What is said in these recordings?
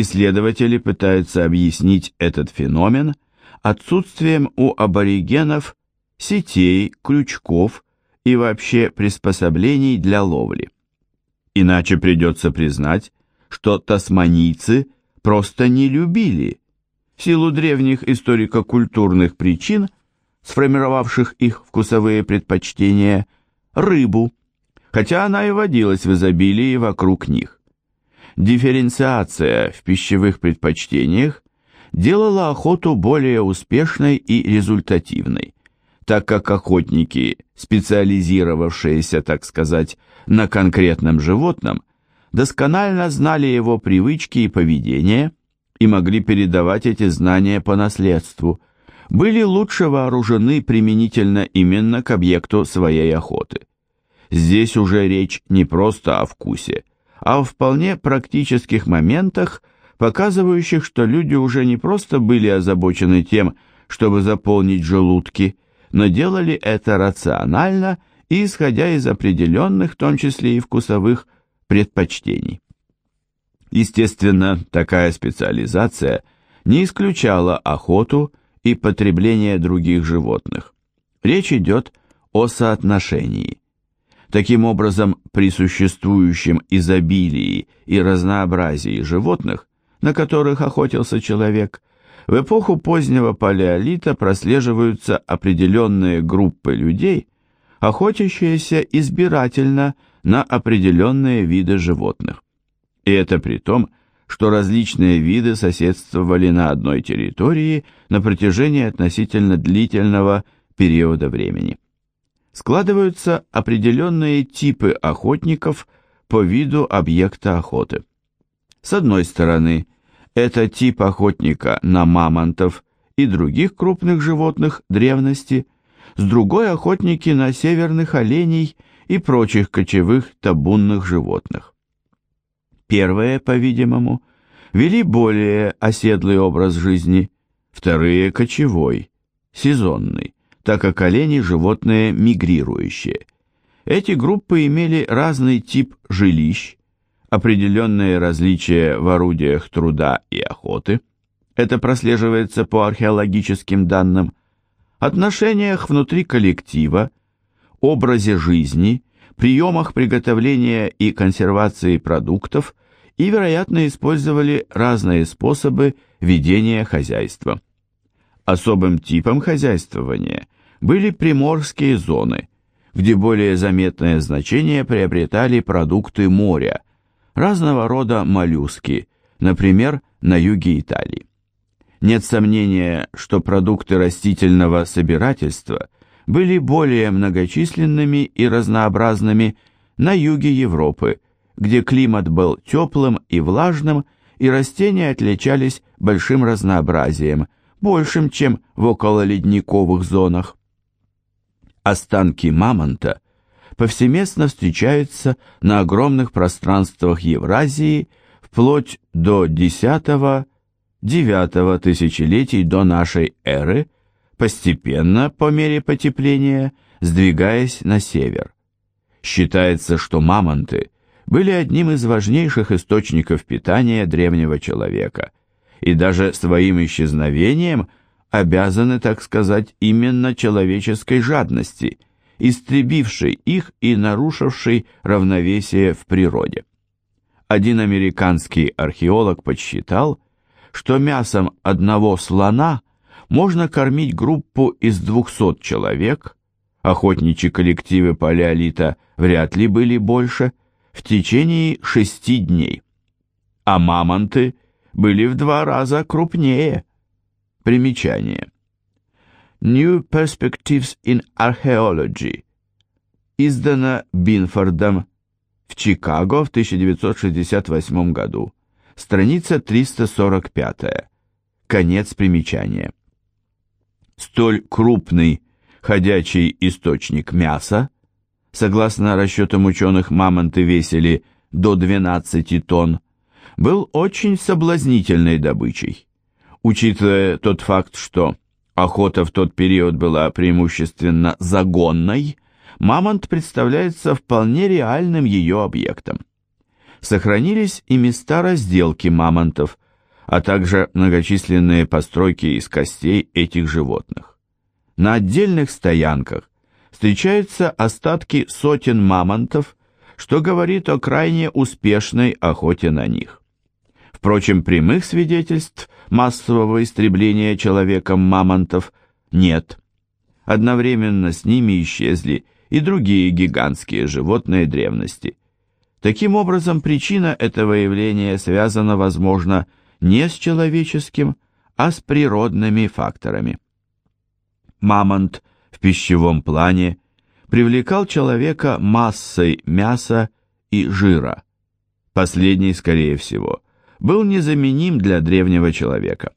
Исследователи пытаются объяснить этот феномен отсутствием у аборигенов сетей, крючков и вообще приспособлений для ловли. Иначе придется признать, что тасманийцы просто не любили, в силу древних историко-культурных причин, сформировавших их вкусовые предпочтения, рыбу, хотя она и водилась в изобилии вокруг них. Дифференциация в пищевых предпочтениях делала охоту более успешной и результативной, так как охотники, специализировавшиеся, так сказать, на конкретном животном, досконально знали его привычки и поведение и могли передавать эти знания по наследству, были лучше вооружены применительно именно к объекту своей охоты. Здесь уже речь не просто о вкусе, а о вполне практических моментах, показывающих, что люди уже не просто были озабочены тем, чтобы заполнить желудки, но делали это рационально и исходя из определенных, в том числе и вкусовых, предпочтений. Естественно, такая специализация не исключала охоту и потребление других животных. Речь идет о соотношении. Таким образом, при существующем изобилии и разнообразии животных, на которых охотился человек, в эпоху позднего палеолита прослеживаются определенные группы людей, охотящиеся избирательно на определенные виды животных. И это при том, что различные виды соседствовали на одной территории на протяжении относительно длительного периода времени. Складываются определенные типы охотников по виду объекта охоты. С одной стороны, это тип охотника на мамонтов и других крупных животных древности, с другой охотники на северных оленей и прочих кочевых табунных животных. Первые, по-видимому, вели более оседлый образ жизни, вторые – кочевой, сезонный, так как олени – животные мигрирующие. Эти группы имели разный тип жилищ, определенные различия в орудиях труда и охоты, это прослеживается по археологическим данным, отношениях внутри коллектива, образе жизни, приемах приготовления и консервации продуктов и, вероятно, использовали разные способы ведения хозяйства. Особым типом хозяйствования были приморские зоны, где более заметное значение приобретали продукты моря, разного рода моллюски, например, на юге Италии. Нет сомнения, что продукты растительного собирательства были более многочисленными и разнообразными на юге Европы, где климат был теплым и влажным, и растения отличались большим разнообразием, большим, чем в окололедниковых зонах. Останки мамонта повсеместно встречаются на огромных пространствах Евразии вплоть до X девятого тысячелетий до нашей эры, постепенно, по мере потепления, сдвигаясь на север. Считается, что мамонты были одним из важнейших источников питания древнего человека, и даже своим исчезновением обязаны, так сказать, именно человеческой жадности, истребившей их и нарушившей равновесие в природе. Один американский археолог подсчитал, что мясом одного слона можно кормить группу из 200 человек, охотничьи коллективы палеолита вряд ли были больше, в течение шести дней. А мамонты были в два раза крупнее. Примечание. New Perspectives in Archaeology. Издано Бинфордом в Чикаго в 1968 году. Страница 345. Конец примечания. Столь крупный ходячий источник мяса, согласно расчетам ученых, мамонты весили до 12 тонн, был очень соблазнительной добычей. Учитывая тот факт, что охота в тот период была преимущественно загонной, мамонт представляется вполне реальным ее объектом сохранились и места разделки мамонтов, а также многочисленные постройки из костей этих животных. На отдельных стоянках встречаются остатки сотен мамонтов, что говорит о крайне успешной охоте на них. Впрочем, прямых свидетельств массового истребления человеком мамонтов нет. Одновременно с ними исчезли и другие гигантские животные древности. Таким образом, причина этого явления связана, возможно, не с человеческим, а с природными факторами. Мамонт в пищевом плане привлекал человека массой мяса и жира. Последний, скорее всего, был незаменим для древнего человека.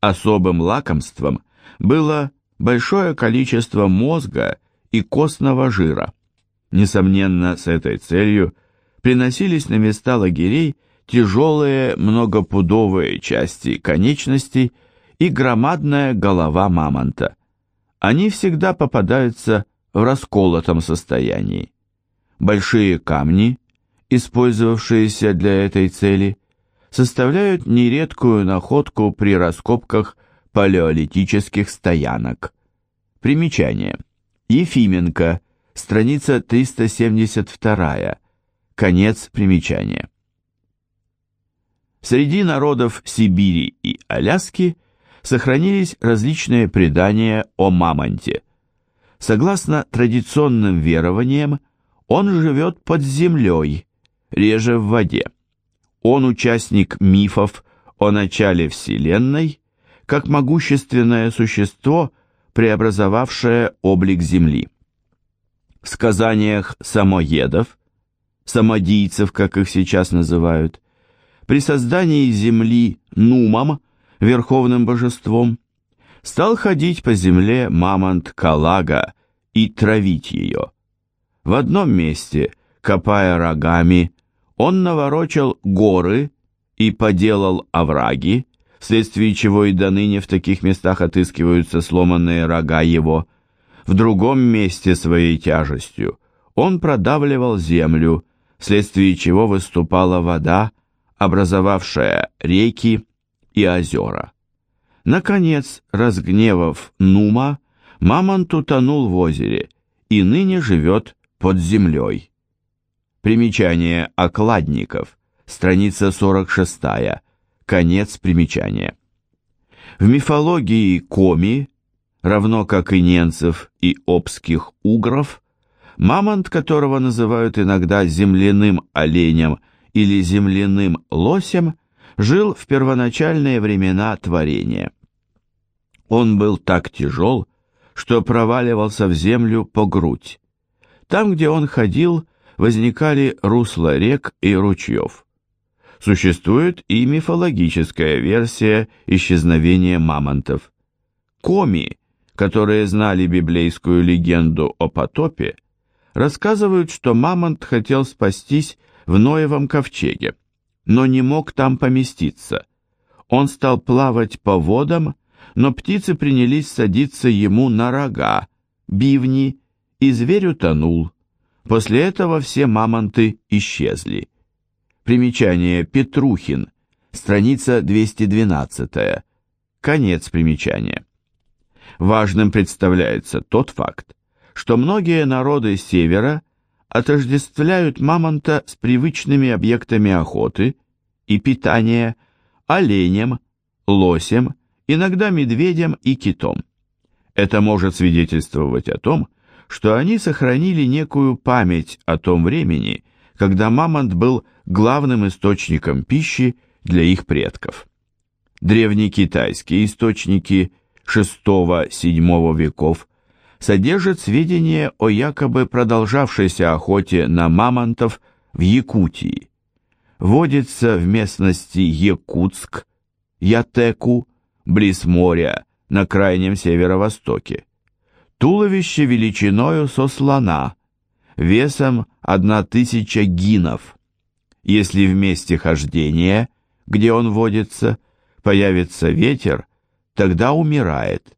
Особым лакомством было большое количество мозга и костного жира. Несомненно, с этой целью приносились на места лагерей тяжелые многопудовые части конечностей и громадная голова мамонта. Они всегда попадаются в расколотом состоянии. Большие камни, использовавшиеся для этой цели, составляют нередкую находку при раскопках палеолитических стоянок. Примечание. Ефименко, страница 372, конец примечания. Среди народов Сибири и Аляски сохранились различные предания о мамонте. Согласно традиционным верованиям, он живет под землей, реже в воде. Он участник мифов о начале Вселенной, как могущественное существо, преобразовавшее облик Земли. В сказаниях самоедов, самодийцев, как их сейчас называют, при создании Земли Нумом, верховным божеством, стал ходить по земле мамонт Калага и травить ее. В одном месте, копая рогами, он наворочил горы и поделал овраги, вследствие чего и до ныне в таких местах отыскиваются сломанные рога его. В другом месте своей тяжестью он продавливал землю, вследствие чего выступала вода, образовавшая реки и озера. Наконец, разгневав Нума, Мамонт утонул в озере и ныне живет под землей. Примечание окладников, страница 46, конец примечания. В мифологии Коми, равно как и ненцев и обских угров, мамонт, которого называют иногда земляным оленем или земляным лосем, жил в первоначальные времена творения. Он был так тяжел, что проваливался в землю по грудь. Там, где он ходил, возникали русла рек и ручьев. Существует и мифологическая версия исчезновения мамонтов. Коми, которые знали библейскую легенду о потопе, рассказывают, что мамонт хотел спастись в Ноевом ковчеге, но не мог там поместиться. Он стал плавать по водам, но птицы принялись садиться ему на рога, бивни, и зверь утонул. После этого все мамонты исчезли. Примечание Петрухин, страница 212. Конец примечания. Важным представляется тот факт, что многие народы Севера отождествляют мамонта с привычными объектами охоты и питания, оленем, лосем, иногда медведем и китом. Это может свидетельствовать о том, что они сохранили некую память о том времени, когда мамонт был главным источником пищи для их предков. Древнекитайские источники VI-VII веков содержат сведения о якобы продолжавшейся охоте на мамонтов в Якутии. Водится в местности Якутск, Ятеку, близ моря, на крайнем северо-востоке. Туловище величиною со слона, весом 1000 гинов. Если в месте хождения, где он водится, появится ветер, тогда умирает.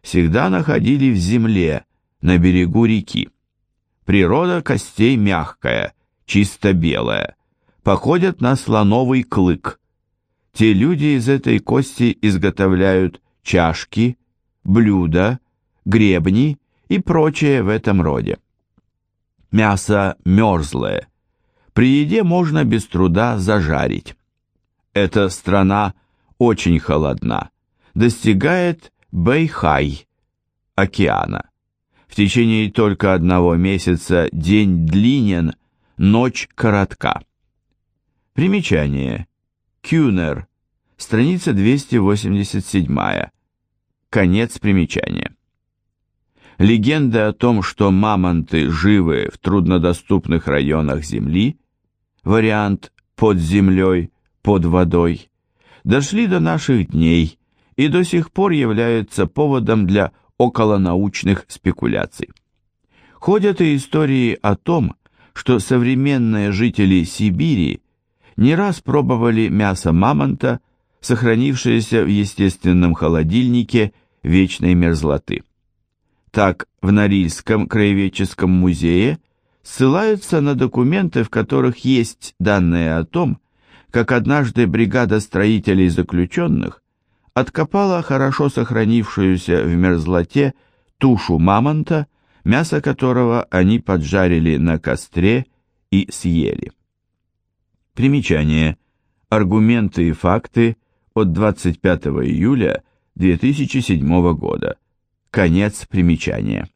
Всегда находили в земле, на берегу реки. Природа костей мягкая, чисто белая, походят на слоновый клык. те люди из этой кости изготовляют чашки, блюда, гребни и прочее в этом роде. Мясо мерзлое. При еде можно без труда зажарить. Эта страна очень холодна, достигает Бэйхай, океана. В течение только одного месяца день длинен, ночь коротка. Примечание. Кюнер. Страница 287. Конец примечания. Легенда о том, что мамонты живы в труднодоступных районах Земли, вариант под землей, под водой, дошли до наших дней и до сих пор являются поводом для околонаучных спекуляций. Ходят и истории о том, что современные жители Сибири не раз пробовали мясо мамонта, сохранившееся в естественном холодильнике вечной мерзлоты. Так, в Норильском краеведческом музее ссылаются на документы, в которых есть данные о том, как однажды бригада строителей заключенных откопала хорошо сохранившуюся в мерзлоте тушу мамонта, мясо которого они поджарили на костре и съели. Примечание. Аргументы и факты от 25 июля 2007 года. Конец примечания.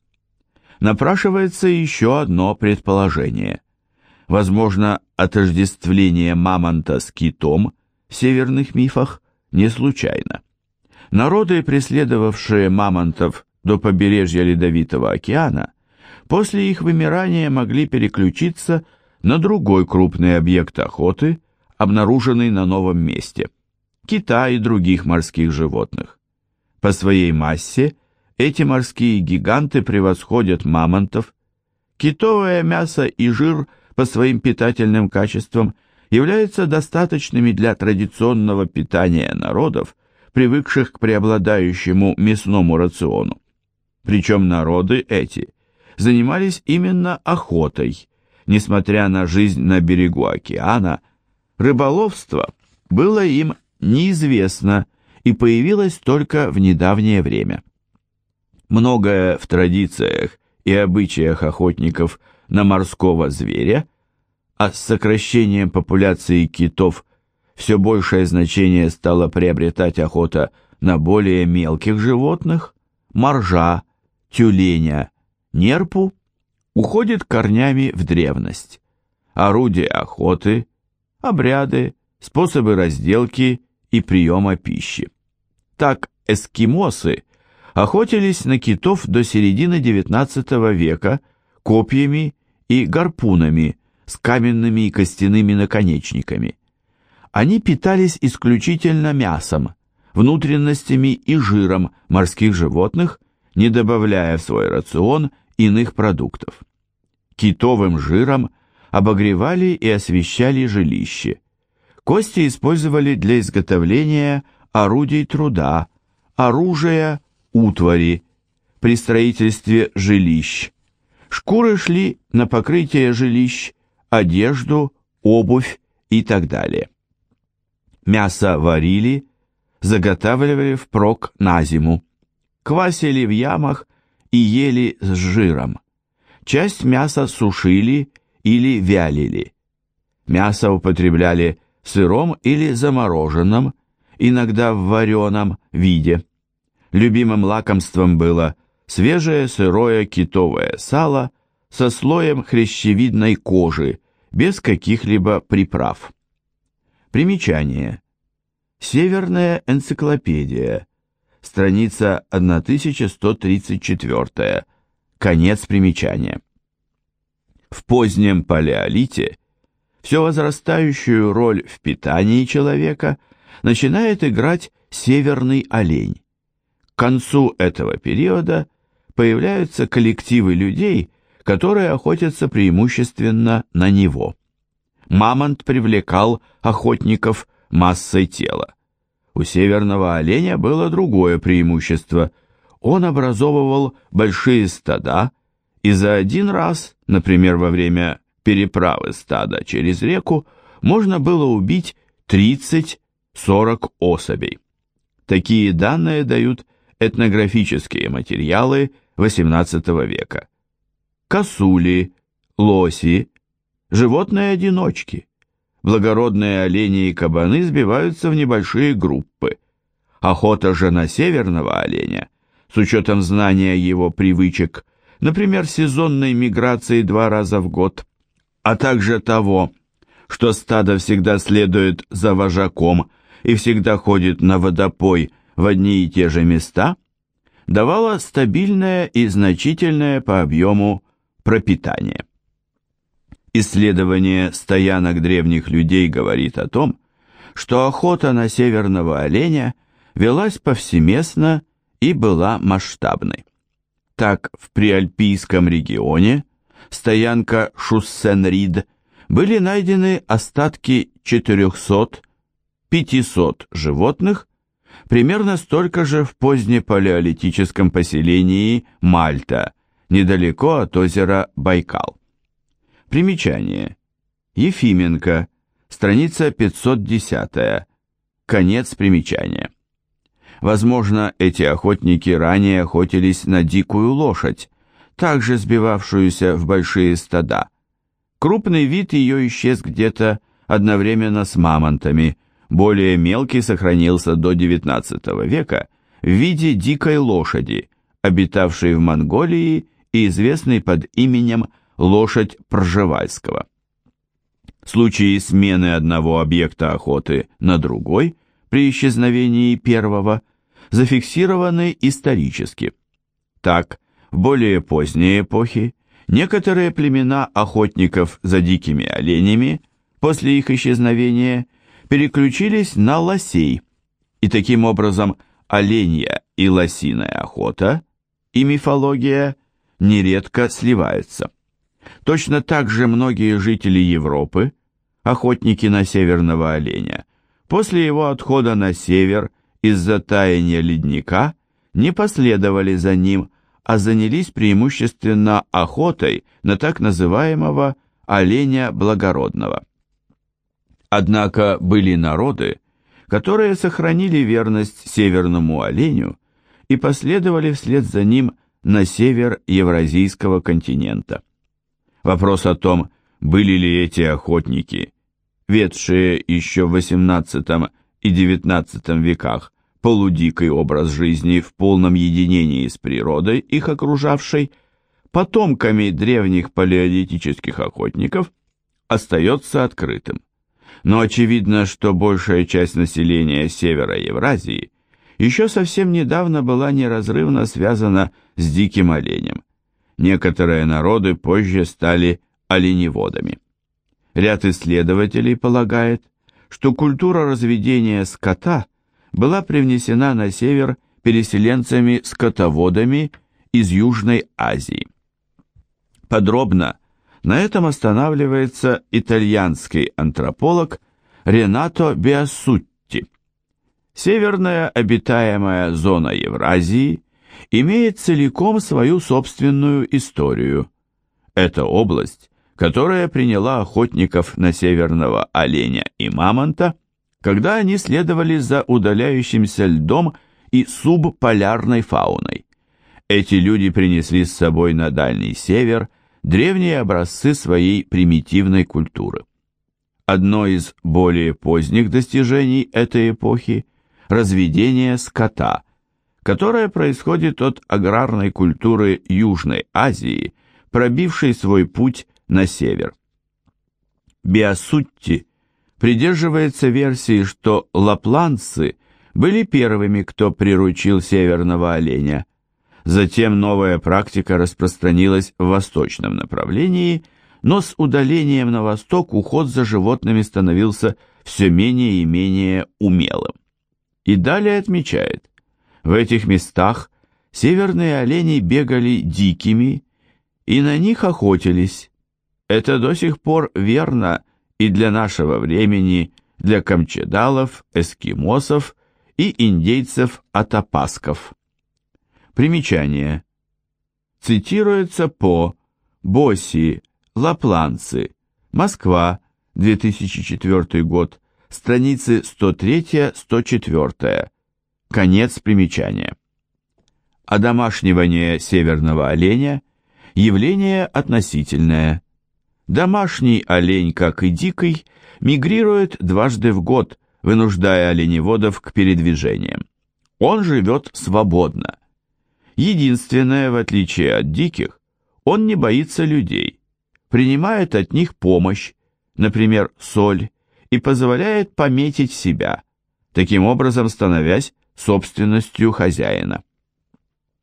Напрашивается еще одно предположение. Возможно, отождествление мамонта с китом в северных мифах не случайно. Народы, преследовавшие мамонтов до побережья Ледовитого океана, после их вымирания могли переключиться на другой крупный объект охоты, обнаруженный на новом месте – кита и других морских животных. По своей массе эти морские гиганты превосходят мамонтов. Китовое мясо и жир по своим питательным качествам являются достаточными для традиционного питания народов, привыкших к преобладающему мясному рациону. Причем народы эти занимались именно охотой – несмотря на жизнь на берегу океана, рыболовство было им неизвестно и появилось только в недавнее время. Многое в традициях и обычаях охотников на морского зверя, а с сокращением популяции китов все большее значение стало приобретать охота на более мелких животных, моржа, тюленя, нерпу уходит корнями в древность. Орудия охоты, обряды, способы разделки и приема пищи. Так эскимосы охотились на китов до середины XIX века копьями и гарпунами с каменными и костяными наконечниками. Они питались исключительно мясом, внутренностями и жиром морских животных, не добавляя в свой рацион иных продуктов. Китовым жиром обогревали и освещали жилище. Кости использовали для изготовления орудий труда, оружия, утвари, при строительстве жилищ. Шкуры шли на покрытие жилищ, одежду, обувь и так далее. Мясо варили, заготавливали впрок на зиму, квасили в ямах и ели с жиром. Часть мяса сушили или вялили. Мясо употребляли сыром или замороженном, иногда в вареном виде. Любимым лакомством было свежее сырое китовое сало со слоем хрящевидной кожи, без каких-либо приправ. Примечание. Северная энциклопедия страница 1134, конец примечания. В позднем палеолите все возрастающую роль в питании человека начинает играть северный олень. К концу этого периода появляются коллективы людей, которые охотятся преимущественно на него. Мамонт привлекал охотников массой тела. У северного оленя было другое преимущество. Он образовывал большие стада, и за один раз, например, во время переправы стада через реку, можно было убить 30, 40 особей. Такие данные дают этнографические материалы XVIII века. Косули, лоси, животные-одиночки. Благородные олени и кабаны сбиваются в небольшие группы. Охота же на северного оленя, с учетом знания его привычек, например, сезонной миграции два раза в год, а также того, что стадо всегда следует за вожаком и всегда ходит на водопой в одни и те же места, давало стабильное и значительное по объему пропитание. Исследование стоянок древних людей говорит о том, что охота на северного оленя велась повсеместно и была масштабной. Так, в Приальпийском регионе стоянка Шуссенрид были найдены остатки 400-500 животных, примерно столько же в позднепалеолитическом поселении Мальта, недалеко от озера Байкал. Примечание. Ефименко, страница 510, конец примечания. Возможно, эти охотники ранее охотились на дикую лошадь, также сбивавшуюся в большие стада. Крупный вид ее исчез где-то одновременно с мамонтами, более мелкий сохранился до XIX века в виде дикой лошади, обитавшей в Монголии и известной под именем лошадь Пржевальского. Случаи смены одного объекта охоты на другой при исчезновении первого – зафиксированы исторически. Так, в более поздние эпохи некоторые племена охотников за дикими оленями после их исчезновения переключились на лосей, и таким образом оленья и лосиная охота и мифология нередко сливаются. Точно так же многие жители Европы, охотники на северного оленя, после его отхода на север – из-за таяния ледника не последовали за ним, а занялись преимущественно охотой на так называемого оленя благородного. Однако были народы, которые сохранили верность северному оленю и последовали вслед за ним на север Евразийского континента. Вопрос о том, были ли эти охотники, ведшие еще в XVIII и XIX веках полудикий образ жизни в полном единении с природой, их окружавшей, потомками древних палеолитических охотников, остается открытым. Но очевидно, что большая часть населения севера Евразии еще совсем недавно была неразрывно связана с диким оленем. Некоторые народы позже стали оленеводами. Ряд исследователей полагает, что культура разведения скота – была привнесена на север переселенцами-скотоводами из Южной Азии. Подробно на этом останавливается итальянский антрополог Ренато Биасутти. Северная обитаемая зона Евразии имеет целиком свою собственную историю. Это область, которая приняла охотников на северного оленя и мамонта когда они следовали за удаляющимся льдом и субполярной фауной. Эти люди принесли с собой на Дальний Север древние образцы своей примитивной культуры. Одно из более поздних достижений этой эпохи – разведение скота, которое происходит от аграрной культуры Южной Азии, пробившей свой путь на север. Биасутти – придерживается версии, что лапландцы были первыми, кто приручил северного оленя. Затем новая практика распространилась в восточном направлении, но с удалением на восток уход за животными становился все менее и менее умелым. И далее отмечает, в этих местах северные олени бегали дикими и на них охотились. Это до сих пор верно и для нашего времени, для камчедалов, эскимосов и индейцев-атапасков. Примечание. Цитируется по Боси, Лапланцы, Москва, 2004 год, страницы 103-104, конец примечания. Одомашнивание северного оленя – явление относительное. Домашний олень, как и дикий, мигрирует дважды в год, вынуждая оленеводов к передвижениям. Он живет свободно. Единственное, в отличие от диких, он не боится людей, принимает от них помощь, например, соль, и позволяет пометить себя, таким образом становясь собственностью хозяина.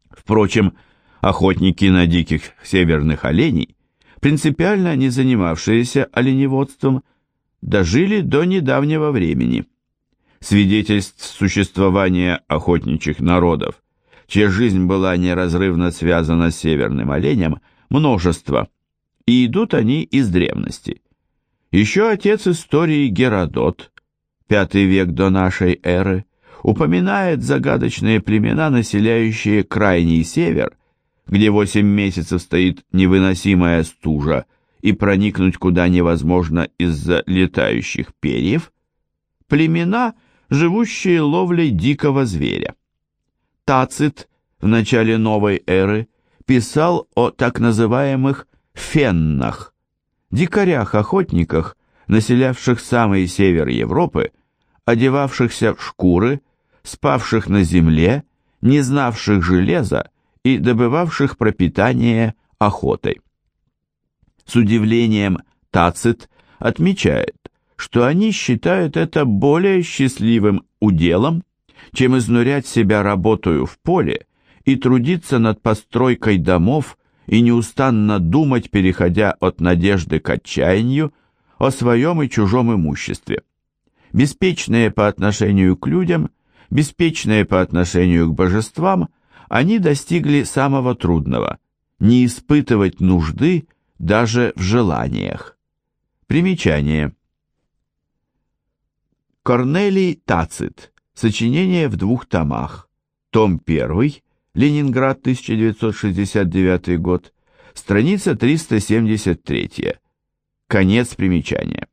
Впрочем, охотники на диких северных оленей, принципиально не занимавшиеся оленеводством, дожили до недавнего времени. Свидетельств существования охотничьих народов, чья жизнь была неразрывно связана с северным оленем, множество, и идут они из древности. Еще отец истории Геродот, пятый век до нашей эры, упоминает загадочные племена, населяющие крайний север, где восемь месяцев стоит невыносимая стужа, и проникнуть куда невозможно из-за летающих перьев, племена, живущие ловлей дикого зверя. Тацит в начале новой эры писал о так называемых феннах, дикарях-охотниках, населявших самый север Европы, одевавшихся в шкуры, спавших на земле, не знавших железа и добывавших пропитание охотой. С удивлением Тацит отмечает, что они считают это более счастливым уделом, чем изнурять себя работою в поле и трудиться над постройкой домов и неустанно думать, переходя от надежды к отчаянию, о своем и чужом имуществе. Беспечные по отношению к людям, беспечные по отношению к божествам, они достигли самого трудного – не испытывать нужды даже в желаниях. Примечание. Корнелий Тацит. Сочинение в двух томах. Том 1. Ленинград, 1969 год. Страница 373. Конец примечания.